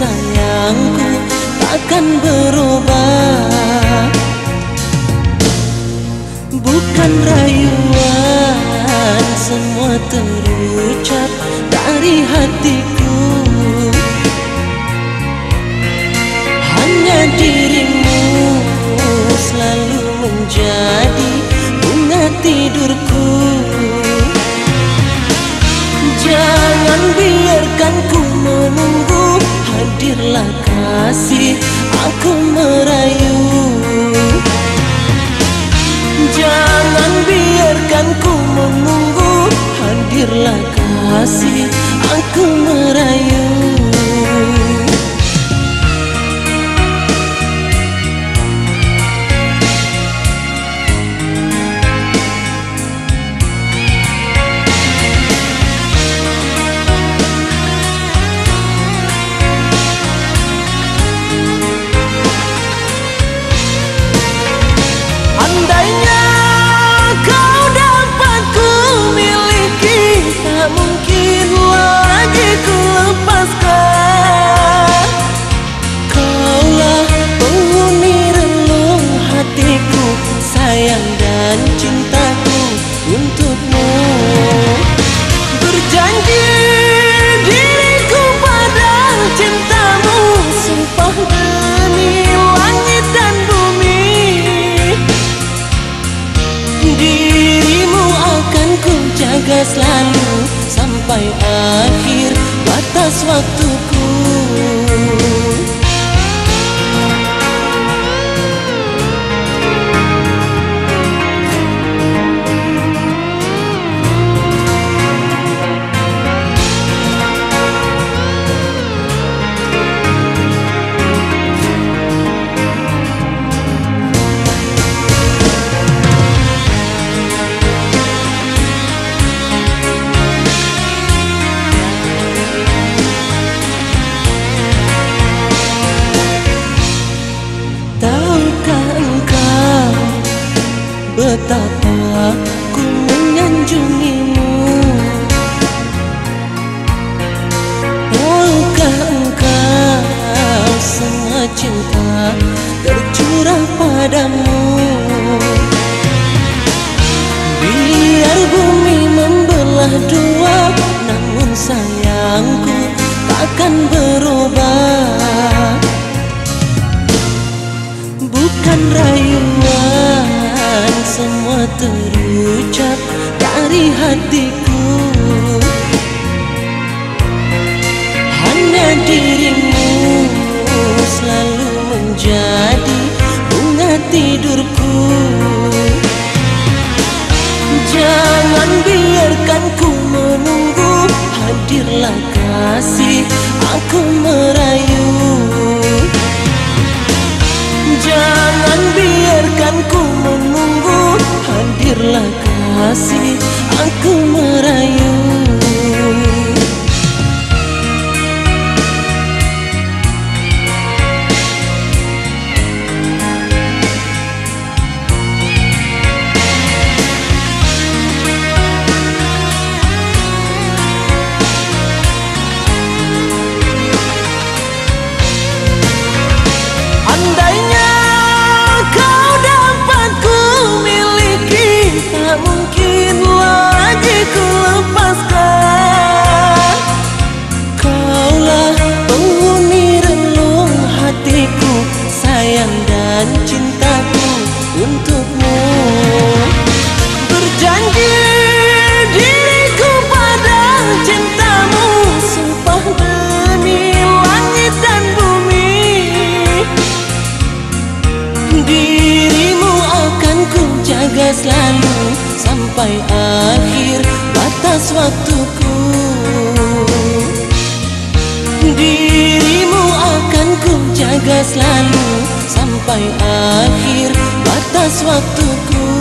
sayangku takkan berubah. Bukan rayuan semua terucap dari hatiku. Hanya dirimu selalu menjadi bunga tidurku. Jangan biarkan ku menunggu Hadirlah kasih Sampai akhir batas waktuku membelah dua Namun sayangku takkan berubah. Bukan rayuan semua terucap dari hatiku Hadirlah kasih aku merayu. Jangan biarkan ku menunggu. Hadirlah kasih aku merayu Dirimu akan ku jaga selalu Sampai akhir batas waktuku. Dirimu akan ku jaga selalu Sampai akhir batas waktuku